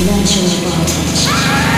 Natural voltage.